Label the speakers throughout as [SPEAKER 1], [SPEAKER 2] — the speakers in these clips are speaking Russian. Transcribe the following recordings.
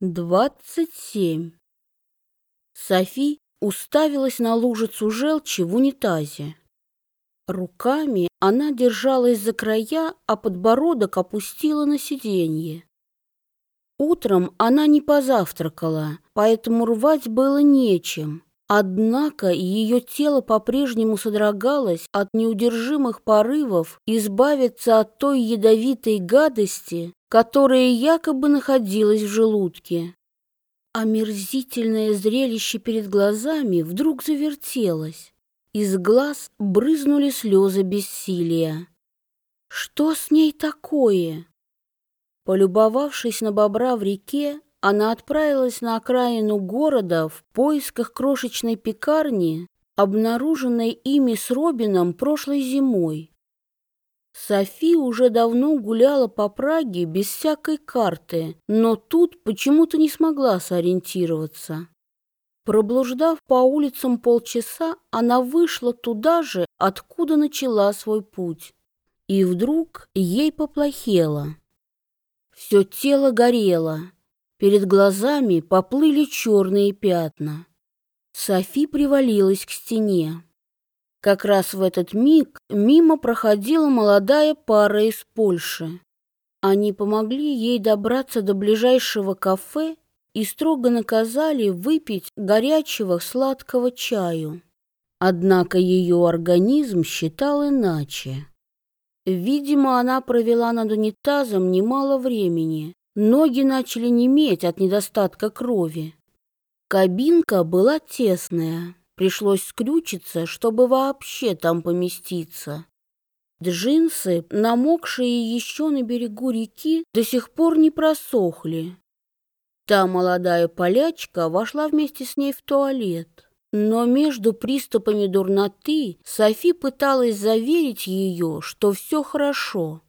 [SPEAKER 1] Двадцать семь. Софи уставилась на лужицу желчи в унитазе. Руками она держалась за края, а подбородок опустила на сиденье. Утром она не позавтракала, поэтому рвать было нечем. Однако ее тело по-прежнему содрогалось от неудержимых порывов избавиться от той ядовитой гадости, которая якобы находилась в желудке. Омерзительное зрелище перед глазами вдруг завертелось. Из глаз брызнули слезы бессилия. Что с ней такое? Полюбовавшись на бобра в реке, она отправилась на окраину города в поисках крошечной пекарни, обнаруженной ими с Робином прошлой зимой. Софи уже давно гуляла по Праге без всякой карты, но тут почему-то не смогла сориентироваться. Проблуждав по улицам полчаса, она вышла туда же, откуда начала свой путь. И вдруг ей поплохело. Все тело горело, перед глазами поплыли черные пятна. Софи привалилась к стене. Как раз в этот миг мимо проходила молодая пара из Польши. Они помогли ей добраться до ближайшего кафе и строго наказали выпить горячего сладкого чаю. Однако ее организм считал иначе. Видимо, она провела над унитазом немало времени. Ноги начали неметь от недостатка крови. Кабинка была тесная. Пришлось скрючиться, чтобы вообще там поместиться. Джинсы, намокшие еще на берегу реки, до сих пор не просохли. Та молодая полячка вошла вместе с ней в туалет. Но между приступами дурноты Софи пыталась заверить ее, что все хорошо.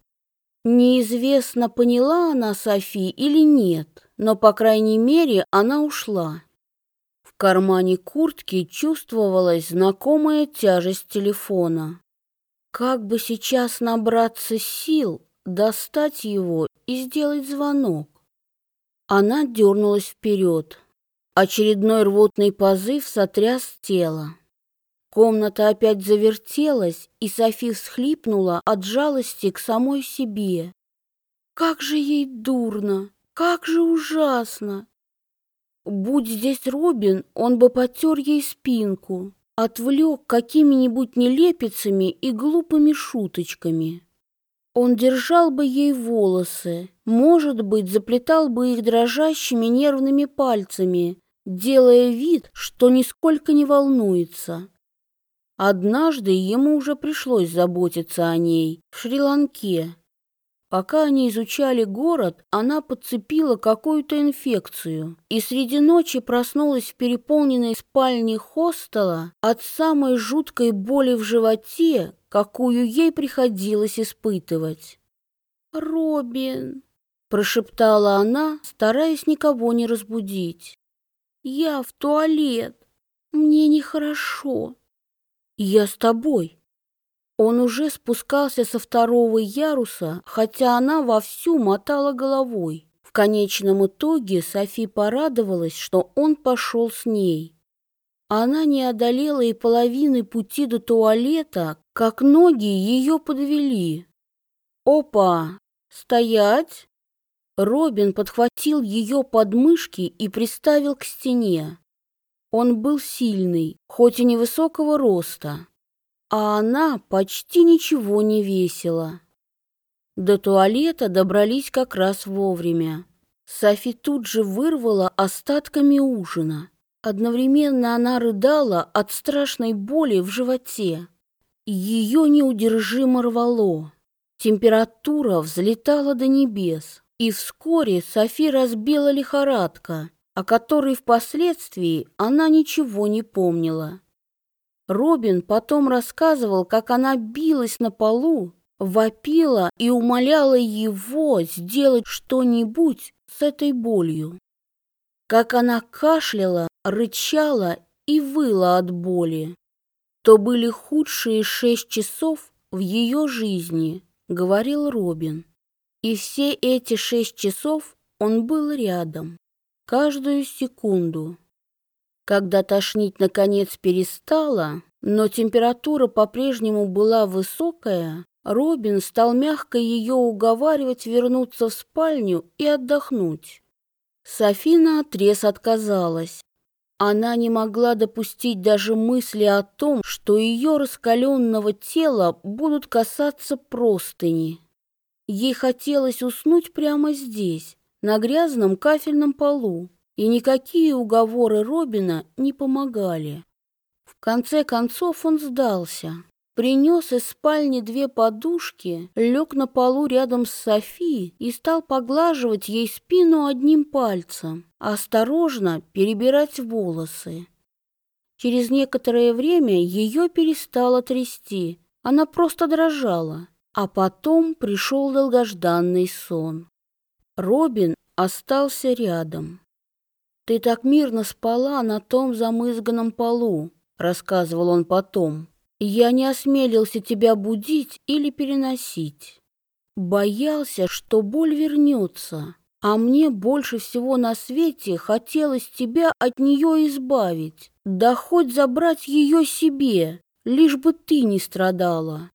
[SPEAKER 1] Неизвестно, поняла она Софи или нет, но, по крайней мере, она ушла кармане куртки чувствовалась знакомая тяжесть телефона. Как бы сейчас набраться сил, достать его и сделать звонок? Она дернулась вперед. Очередной рвотный позыв сотряс тело. Комната опять завертелась, и Софи всхлипнула от жалости к самой себе. Как же ей дурно, как же ужасно! Будь здесь Робин, он бы потер ей спинку, отвлек какими-нибудь нелепицами и глупыми шуточками. Он держал бы ей волосы, может быть, заплетал бы их дрожащими нервными пальцами, делая вид, что нисколько не волнуется. Однажды ему уже пришлось заботиться о ней в Шри-Ланке, Пока они изучали город, она подцепила какую-то инфекцию и среди ночи проснулась в переполненной спальне хостела от самой жуткой боли в животе, какую ей приходилось испытывать. «Робин!» — прошептала она, стараясь никого не разбудить. «Я в туалет. Мне нехорошо. Я с тобой». Он уже спускался со второго яруса, хотя она вовсю мотала головой. В конечном итоге Софи порадовалась, что он пошел с ней. Она не одолела и половины пути до туалета, как ноги ее подвели. «Опа! Стоять!» Робин подхватил ее подмышки и приставил к стене. Он был сильный, хоть и невысокого роста а она почти ничего не весила. До туалета добрались как раз вовремя. Софи тут же вырвала остатками ужина. Одновременно она рыдала от страшной боли в животе. Ее неудержимо рвало. Температура взлетала до небес, и вскоре Софи разбила лихорадка, о которой впоследствии она ничего не помнила. Робин потом рассказывал, как она билась на полу, вопила и умоляла его сделать что-нибудь с этой болью. Как она кашляла, рычала и выла от боли. То были худшие шесть часов в ее жизни, говорил Робин. И все эти шесть часов он был рядом. каждую секунду. Когда тошнить наконец перестала, но температура по-прежнему была высокая, Робин стал мягко ее уговаривать вернуться в спальню и отдохнуть. Софина отрез отказалась. Она не могла допустить даже мысли о том, что ее раскаленного тела будут касаться простыни. Ей хотелось уснуть прямо здесь, на грязном кафельном полу, и никакие уговоры Робина не помогали. В конце концов он сдался. Принес из спальни две подушки, лег на полу рядом с Софи и стал поглаживать ей спину одним пальцем, осторожно перебирать волосы. Через некоторое время ее перестало трясти, она просто дрожала, а потом пришел долгожданный сон. Робин остался рядом. «Ты так мирно спала на том замызганном полу», — рассказывал он потом. Я не осмелился тебя будить или переносить. Боялся, что боль вернется, а мне больше всего на свете хотелось тебя от нее избавить, да хоть забрать ее себе, лишь бы ты не страдала.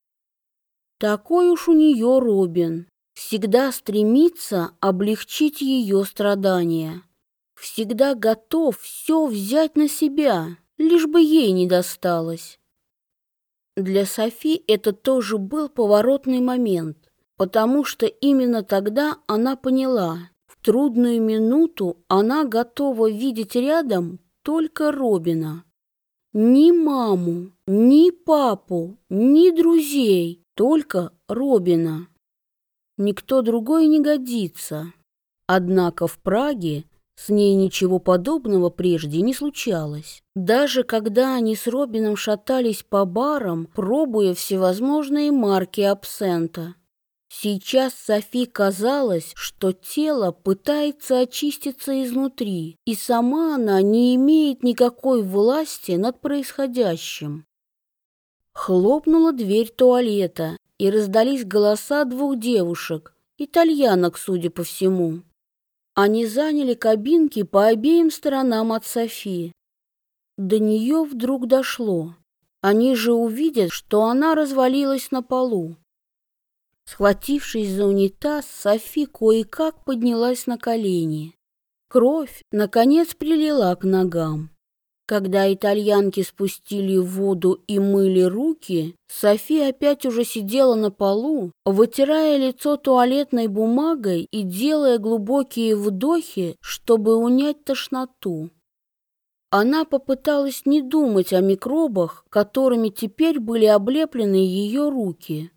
[SPEAKER 1] Такой уж у нее Робин, всегда стремится облегчить ее страдания, всегда готов все взять на себя, лишь бы ей не досталось. Для Софи это тоже был поворотный момент, потому что именно тогда она поняла, в трудную минуту она готова видеть рядом только Робина. Ни маму, ни папу, ни друзей, только Робина. Никто другой не годится. Однако в Праге с ней ничего подобного прежде не случалось. Даже когда они с Робином шатались по барам, пробуя всевозможные марки абсента. Сейчас Софи казалось, что тело пытается очиститься изнутри, и сама она не имеет никакой власти над происходящим. Хлопнула дверь туалета, и раздались голоса двух девушек, итальянок, судя по всему. Они заняли кабинки по обеим сторонам от Софи. До нее вдруг дошло. Они же увидят, что она развалилась на полу. Схватившись за унитаз, Софи кое-как поднялась на колени. Кровь, наконец, прилила к ногам. Когда итальянки спустили воду и мыли руки, Софи опять уже сидела на полу, вытирая лицо туалетной бумагой и делая глубокие вдохи, чтобы унять тошноту. Она попыталась не думать о микробах, которыми теперь были облеплены ее руки.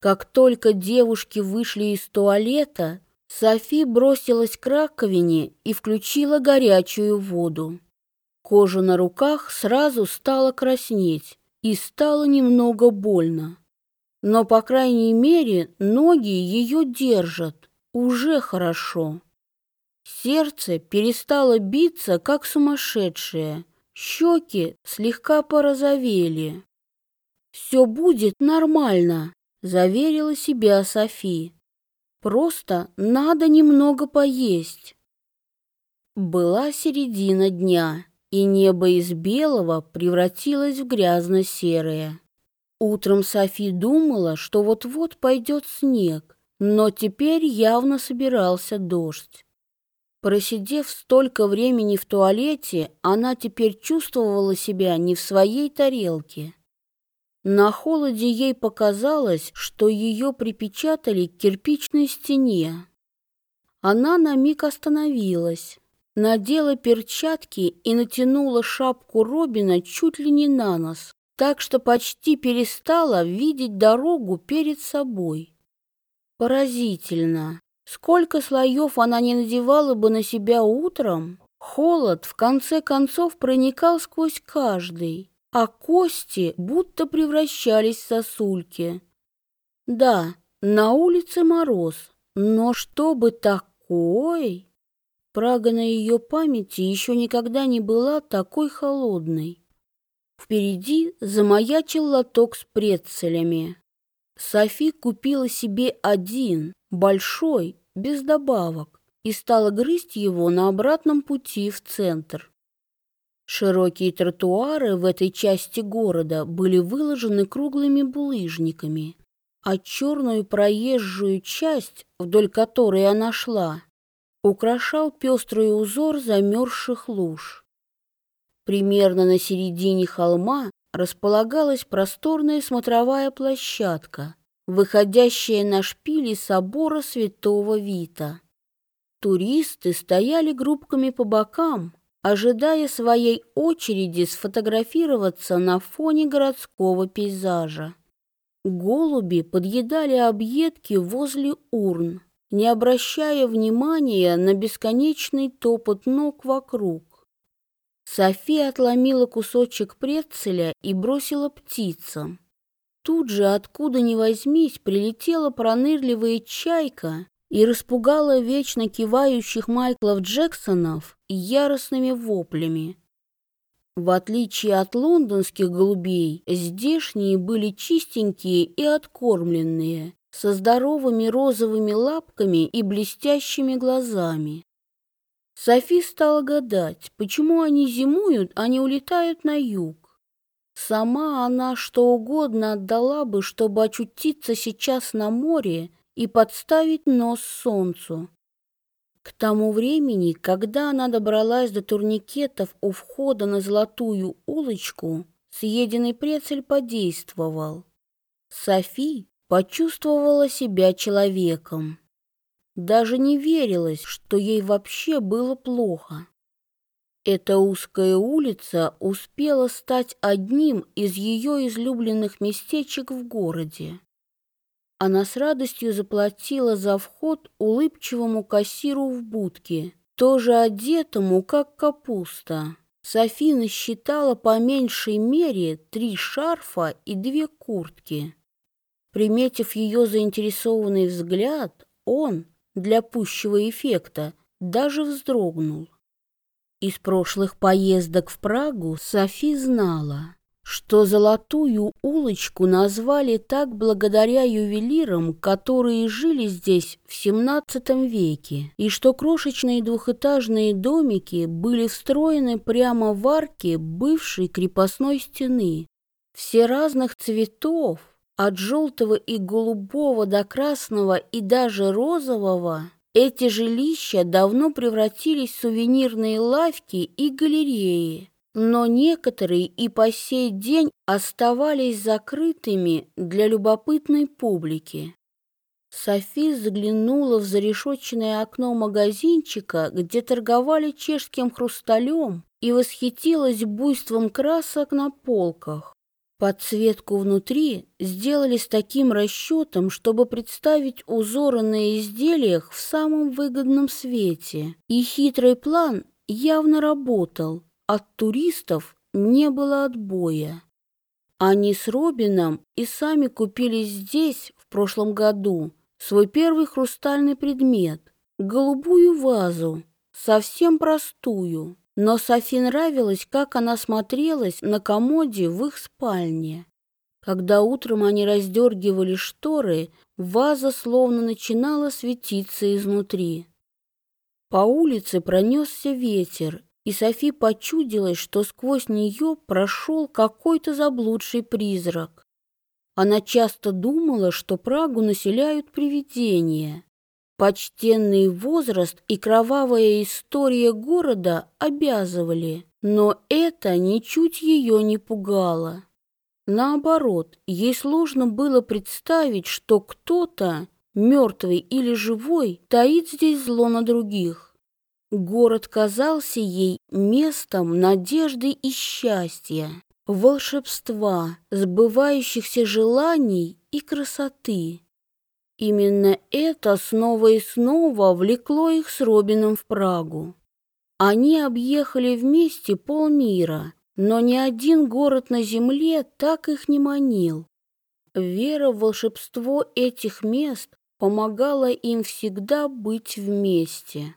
[SPEAKER 1] Как только девушки вышли из туалета, Софи бросилась к раковине и включила горячую воду. Кожа на руках сразу стала краснеть и стало немного больно. Но, по крайней мере, ноги ее держат. Уже хорошо. Сердце перестало биться, как сумасшедшее. Щеки слегка порозовели. «Все будет нормально», — заверила себя Софи. «Просто надо немного поесть». Была середина дня и небо из белого превратилось в грязно-серое. Утром Софи думала, что вот-вот пойдет снег, но теперь явно собирался дождь. Просидев столько времени в туалете, она теперь чувствовала себя не в своей тарелке. На холоде ей показалось, что ее припечатали к кирпичной стене. Она на миг остановилась, надела перчатки и натянула шапку Робина чуть ли не на нос, так что почти перестала видеть дорогу перед собой. Поразительно. Сколько слоев она не надевала бы на себя утром, холод в конце концов проникал сквозь каждый, а кости будто превращались в сосульки. Да, на улице мороз, но чтобы такой... Прага на ее памяти еще никогда не была такой холодной. Впереди замаячил лоток с прецелями. Софи купила себе один, большой, без добавок, и стала грызть его на обратном пути в центр. Широкие тротуары в этой части города были выложены круглыми булыжниками, а черную проезжую часть, вдоль которой она шла, украшал пестрый узор замерзших луж. Примерно на середине холма располагалась просторная смотровая площадка, выходящая на шпили собора святого Вита. Туристы стояли группками по бокам, ожидая своей очереди сфотографироваться на фоне городского пейзажа. Голуби подъедали объедки возле урн, не обращая внимания на бесконечный топот ног вокруг. София отломила кусочек прецеля и бросила птицам. Тут же, откуда ни возьмись, прилетела пронырливая чайка и распугала вечно кивающих Майклов Джексонов яростными воплями. В отличие от лондонских голубей, здешние были чистенькие и откормленные, со здоровыми розовыми лапками и блестящими глазами. Софи стала гадать, почему они зимуют, а не улетают на юг. Сама она что угодно отдала бы, чтобы очутиться сейчас на море и подставить нос солнцу. К тому времени, когда она добралась до турникетов у входа на Золотую улочку, съеденный прецель подействовал. Софи почувствовала себя человеком. Даже не верилось, что ей вообще было плохо. Эта узкая улица успела стать одним из ее излюбленных местечек в городе. Она с радостью заплатила за вход улыбчивому кассиру в будке, тоже одетому, как капуста. Софина считала по меньшей мере три шарфа и две куртки. Приметив ее заинтересованный взгляд, он, для пущего эффекта, даже вздрогнул. Из прошлых поездок в Прагу Софи знала, что золотую улочку назвали так благодаря ювелирам, которые жили здесь в XVII веке, и что крошечные двухэтажные домики были встроены прямо в арке бывшей крепостной стены. Все разных цветов, от желтого и голубого до красного и даже розового, эти жилища давно превратились в сувенирные лавки и галереи, но некоторые и по сей день оставались закрытыми для любопытной публики. Софи заглянула в зарешоченное окно магазинчика, где торговали чешским хрусталем, и восхитилась буйством красок на полках. Подсветку внутри сделали с таким расчетом, чтобы представить узоры на изделиях в самом выгодном свете. И хитрый план явно работал. От туристов не было отбоя. Они с Робином и сами купили здесь в прошлом году свой первый хрустальный предмет — голубую вазу, совсем простую. Но Софи нравилось, как она смотрелась на комоде в их спальне. Когда утром они раздергивали шторы, ваза словно начинала светиться изнутри. По улице пронесся ветер, и Софи почудилась, что сквозь нее прошел какой-то заблудший призрак. Она часто думала, что Прагу населяют привидения. Почтенный возраст и кровавая история города обязывали, но это ничуть ее не пугало. Наоборот, ей сложно было представить, что кто-то, мертвый или живой, таит здесь зло на других. Город казался ей местом надежды и счастья, волшебства, сбывающихся желаний и красоты. Именно это снова и снова влекло их с Робином в Прагу. Они объехали вместе полмира, но ни один город на земле так их не манил. Вера в волшебство этих мест помогала им всегда быть вместе.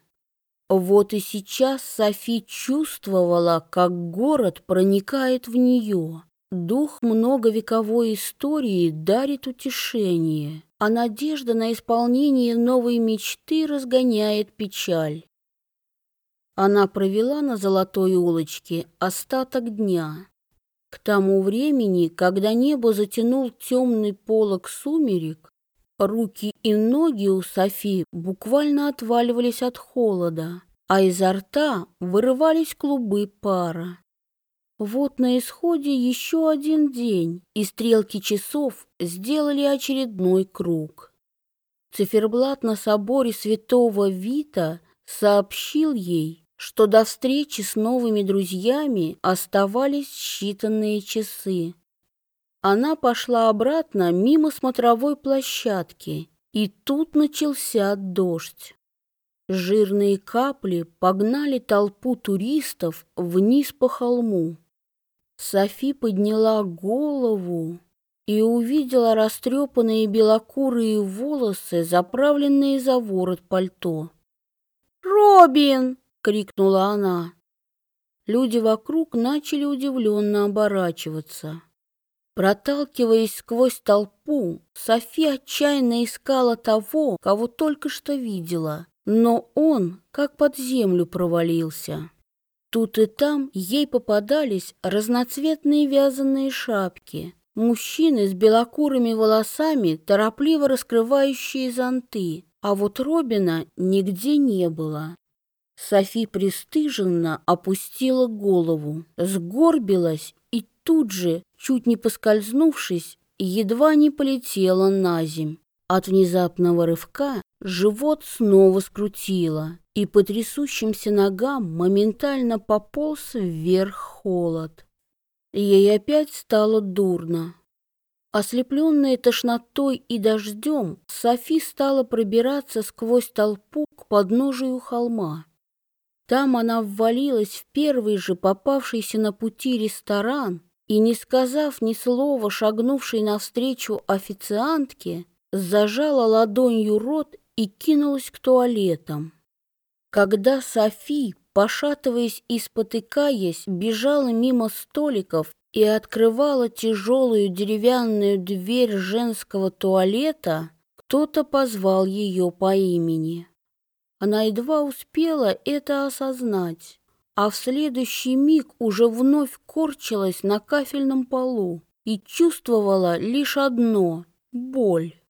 [SPEAKER 1] Вот и сейчас Софи чувствовала, как город проникает в нее. Дух многовековой истории дарит утешение, а надежда на исполнение новой мечты разгоняет печаль. Она провела на золотой улочке остаток дня. К тому времени, когда небо затянул темный полог сумерек, руки и ноги у Софи буквально отваливались от холода, а изо рта вырывались клубы пара. Вот на исходе еще один день, и стрелки часов сделали очередной круг. Циферблат на соборе святого Вита сообщил ей, что до встречи с новыми друзьями оставались считанные часы. Она пошла обратно мимо смотровой площадки, и тут начался дождь. Жирные капли погнали толпу туристов вниз по холму. Софи подняла голову и увидела растрепанные белокурые волосы, заправленные за ворот пальто. «Робин!» крикнула она. Люди вокруг начали удивленно оборачиваться. Проталкиваясь сквозь толпу, София отчаянно искала того, кого только что видела, но он как под землю провалился. Тут и там ей попадались разноцветные вязаные шапки, мужчины с белокурыми волосами, торопливо раскрывающие зонты, а вот Робина нигде не было. Софи пристыженно опустила голову, сгорбилась и тут же, чуть не поскользнувшись, едва не полетела на земь. От внезапного рывка живот снова скрутило, и по трясущимся ногам моментально пополз вверх холод. Ей опять стало дурно. Ослепленная тошнотой и дождем, Софи стала пробираться сквозь толпу к подножию холма. Там она ввалилась в первый же попавшийся на пути ресторан и, не сказав ни слова шагнувшей навстречу официантке, зажала ладонью рот и кинулась к туалетам. Когда Софи, пошатываясь и спотыкаясь, бежала мимо столиков и открывала тяжелую деревянную дверь женского туалета, кто-то позвал ее по имени. Она едва успела это осознать, а в следующий миг уже вновь корчилась на кафельном полу и чувствовала лишь одно — боль.